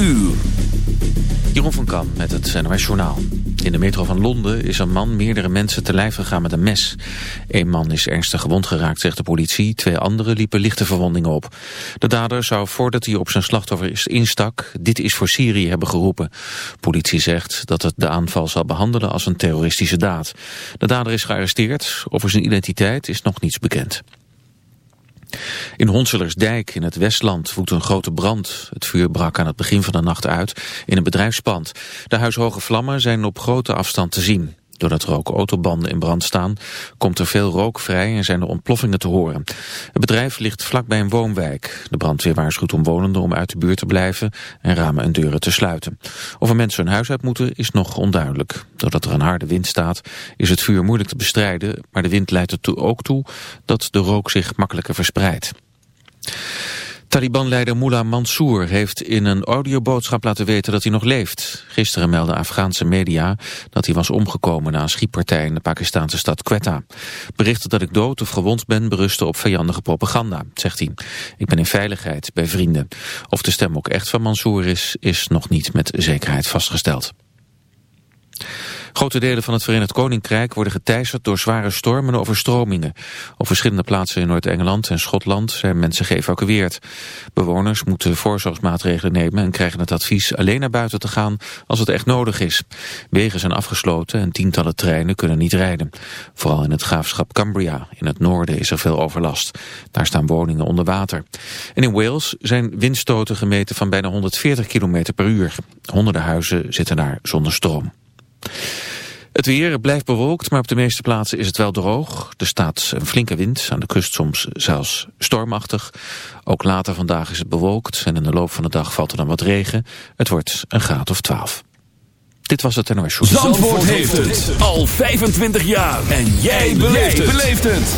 uur. Jeroen van Kam met het NOS Journaal. In de metro van Londen is een man meerdere mensen te lijf gegaan met een mes. Eén man is ernstig gewond geraakt, zegt de politie. Twee anderen liepen lichte verwondingen op. De dader zou voordat hij op zijn slachtoffer instak... dit is voor Syrië hebben geroepen. Politie zegt dat het de aanval zal behandelen als een terroristische daad. De dader is gearresteerd. Over zijn identiteit is nog niets bekend. In Honselersdijk in het Westland woedt een grote brand. Het vuur brak aan het begin van de nacht uit in een bedrijfspand. De huishoge vlammen zijn op grote afstand te zien. Doordat ook autobanden in brand staan, komt er veel rook vrij en zijn er ontploffingen te horen. Het bedrijf ligt vlakbij een woonwijk. De brandweer waarschuwt omwonenden om uit de buurt te blijven en ramen en deuren te sluiten. Of er mensen hun huis uit moeten is nog onduidelijk. Doordat er een harde wind staat is het vuur moeilijk te bestrijden, maar de wind leidt er ook toe dat de rook zich makkelijker verspreidt. Taliban-leider Mullah Mansour heeft in een audioboodschap laten weten dat hij nog leeft. Gisteren meldden Afghaanse media dat hij was omgekomen na een schietpartij in de Pakistanse stad Quetta. Berichten dat ik dood of gewond ben berusten op vijandige propaganda, zegt hij. Ik ben in veiligheid bij vrienden. Of de stem ook echt van Mansour is, is nog niet met zekerheid vastgesteld. Grote delen van het Verenigd Koninkrijk worden geteisterd door zware stormen en overstromingen. Op verschillende plaatsen in Noord-Engeland en Schotland zijn mensen geëvacueerd. Bewoners moeten voorzorgsmaatregelen nemen en krijgen het advies alleen naar buiten te gaan als het echt nodig is. Wegen zijn afgesloten en tientallen treinen kunnen niet rijden. Vooral in het graafschap Cumbria in het noorden is er veel overlast. Daar staan woningen onder water. En in Wales zijn windstoten gemeten van bijna 140 km per uur. Honderden huizen zitten daar zonder stroom. Het weer blijft bewolkt, maar op de meeste plaatsen is het wel droog. Er staat een flinke wind, aan de kust soms zelfs stormachtig. Ook later vandaag is het bewolkt en in de loop van de dag valt er dan wat regen. Het wordt een graad of 12. Dit was het NOS Show. Zandvoort, heeft het al 25 jaar. En jij beleeft het.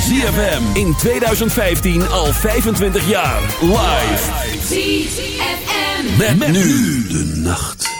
ZFM in 2015 al 25 jaar. Live. ZFM. met nu de nacht.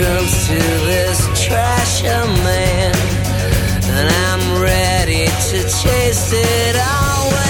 Comes to this trasher man, and I'm ready to chase it all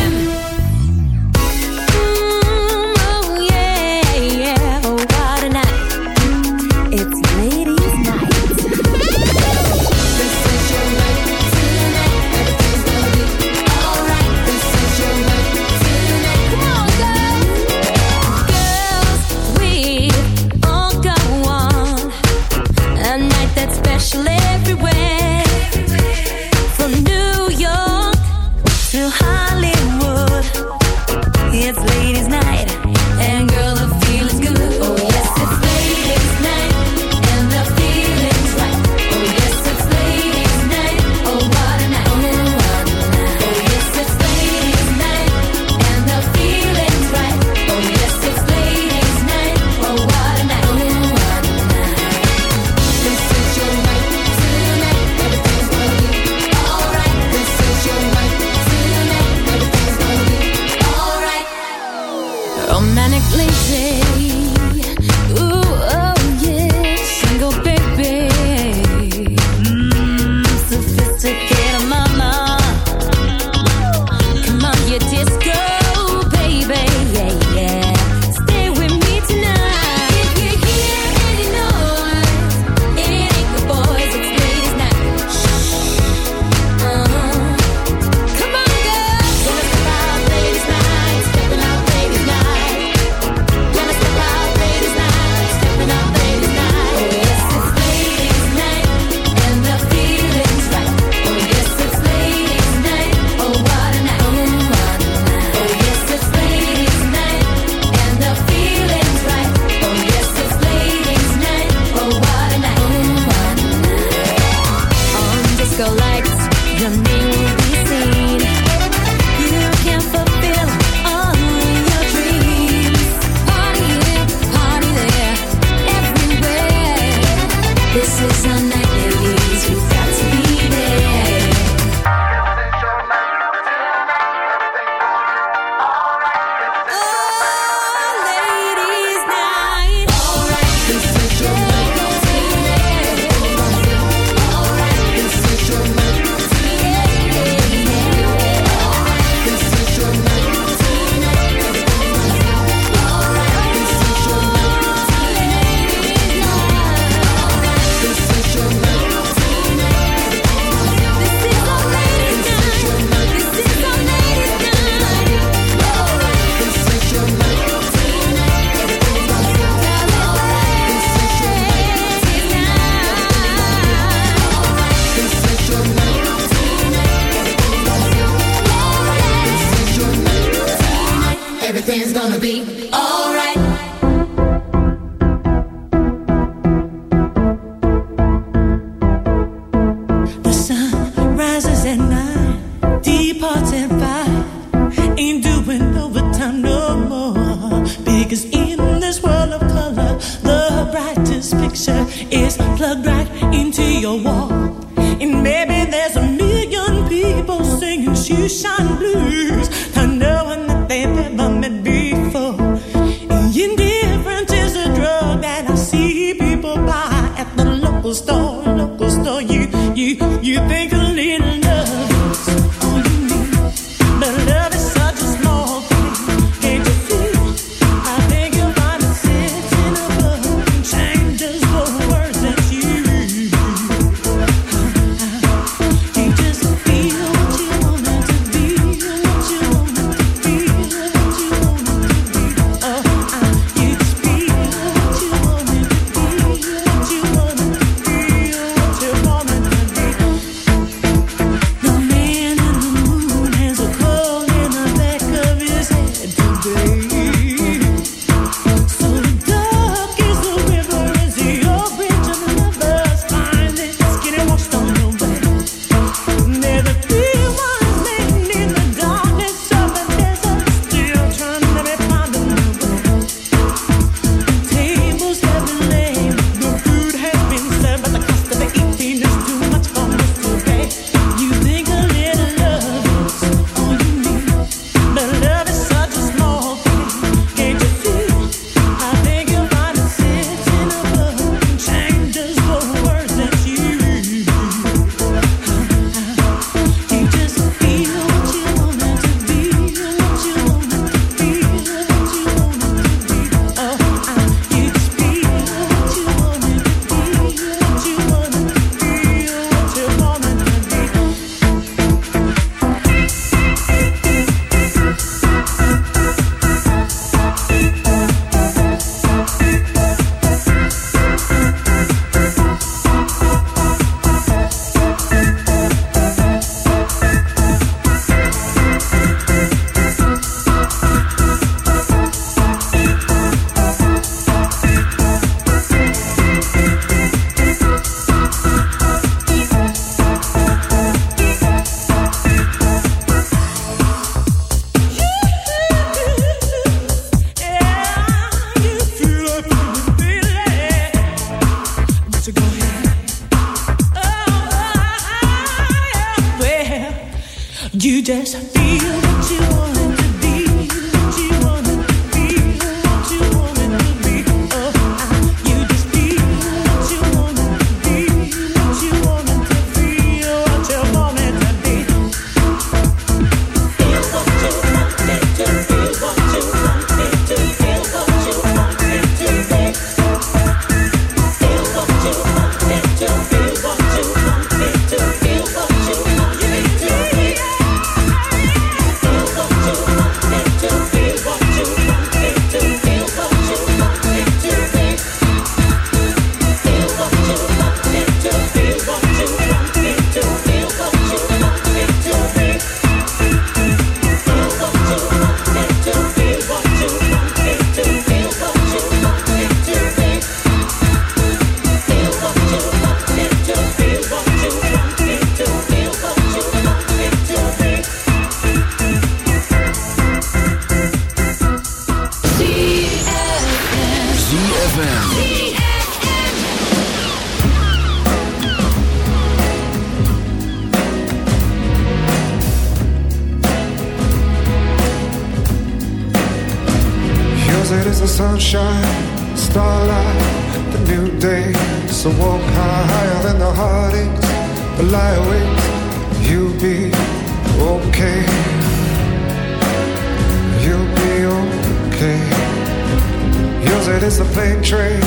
There's the plane train,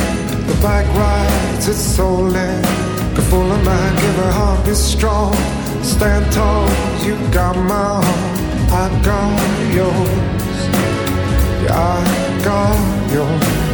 the bike rides its so in. Go full of mind, give her heart be strong. Stand tall, you got my heart, I got yours. Yeah, I got yours.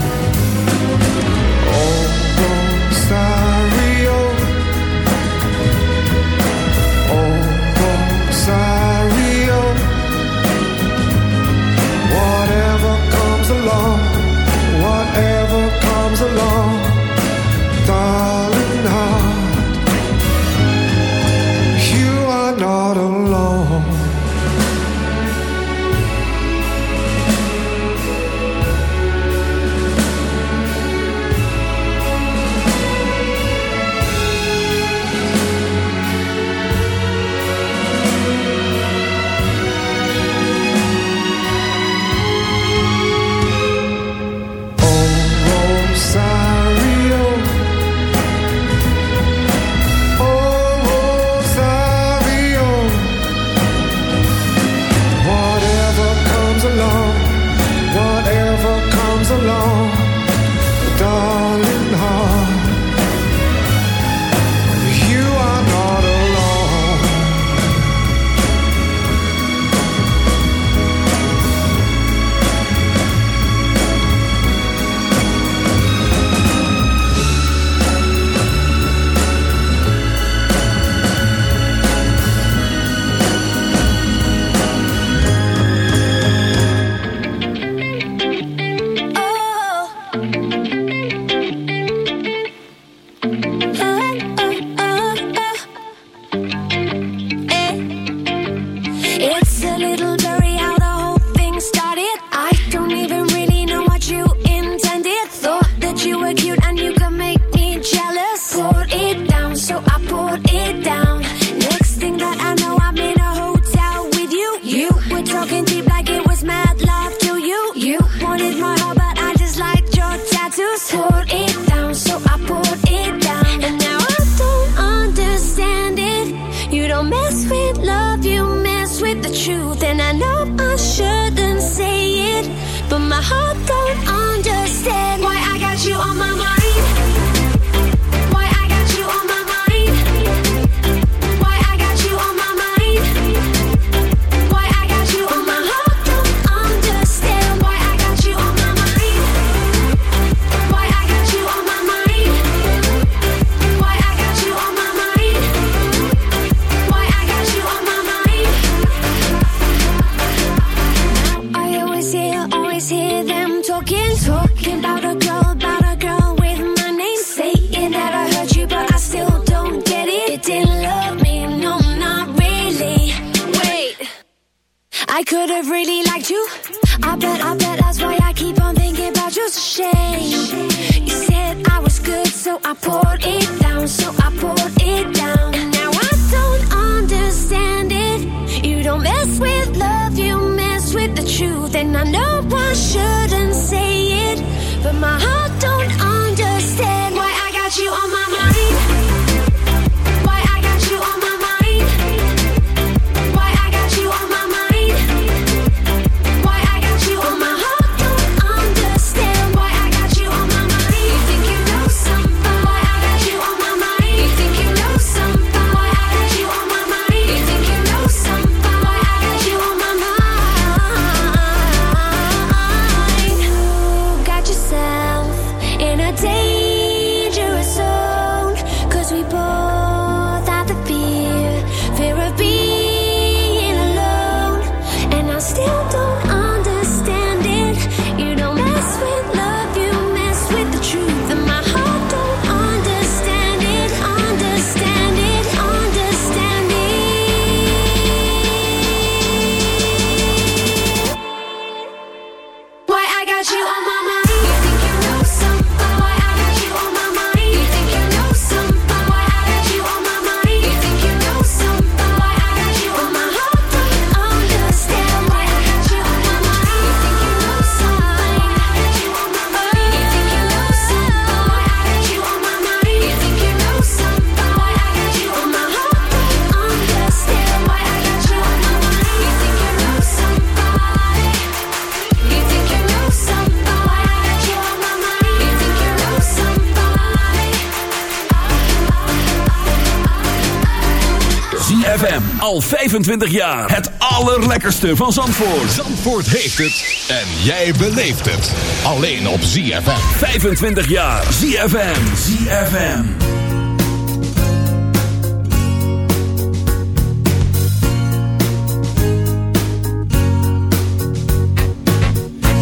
25 jaar. Het allerlekkerste van Zandvoort. Zandvoort heeft het en jij beleeft het. Alleen op ZFM. 25 jaar. ZFM. ZFM.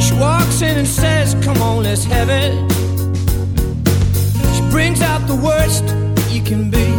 She walks in and says, Come on, let's have it. She brings out the worst you can be.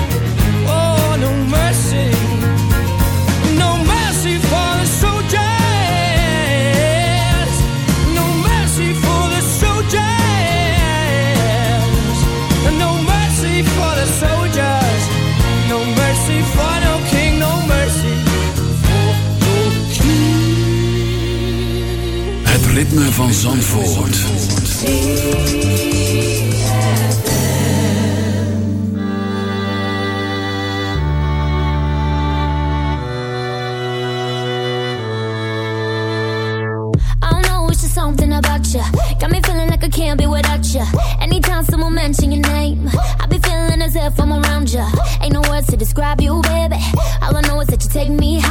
Ritme van Zandvoort. Something about you. Got me feeling like I can't be without you. Anytime someone your name, I be feeling as if I'm around you. Ain't no words to describe you, baby. All I know is that you take me high.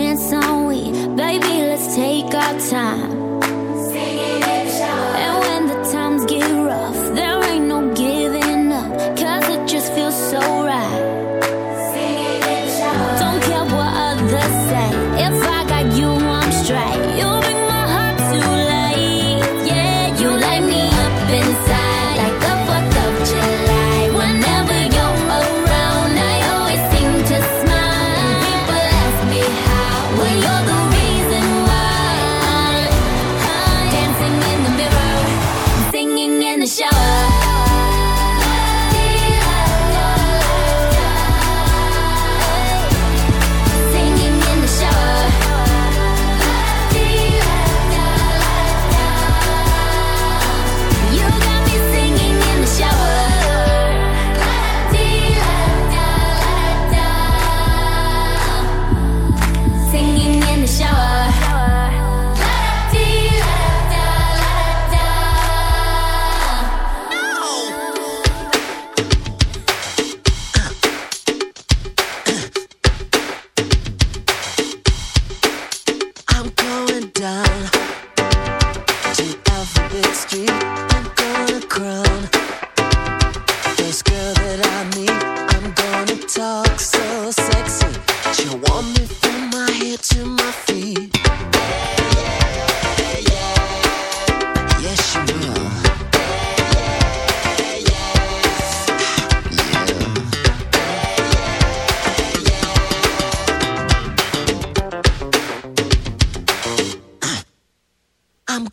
chance on we. Baby, let's take our time.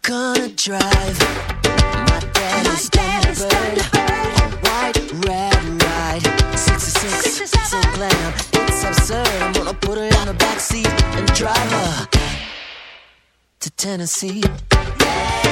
gonna drive. My dad My is Thunderbird, white, red, right. 66, 66 so glam, it's absurd. I'm gonna put her in the backseat and drive her to Tennessee. Yeah.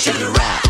should rap.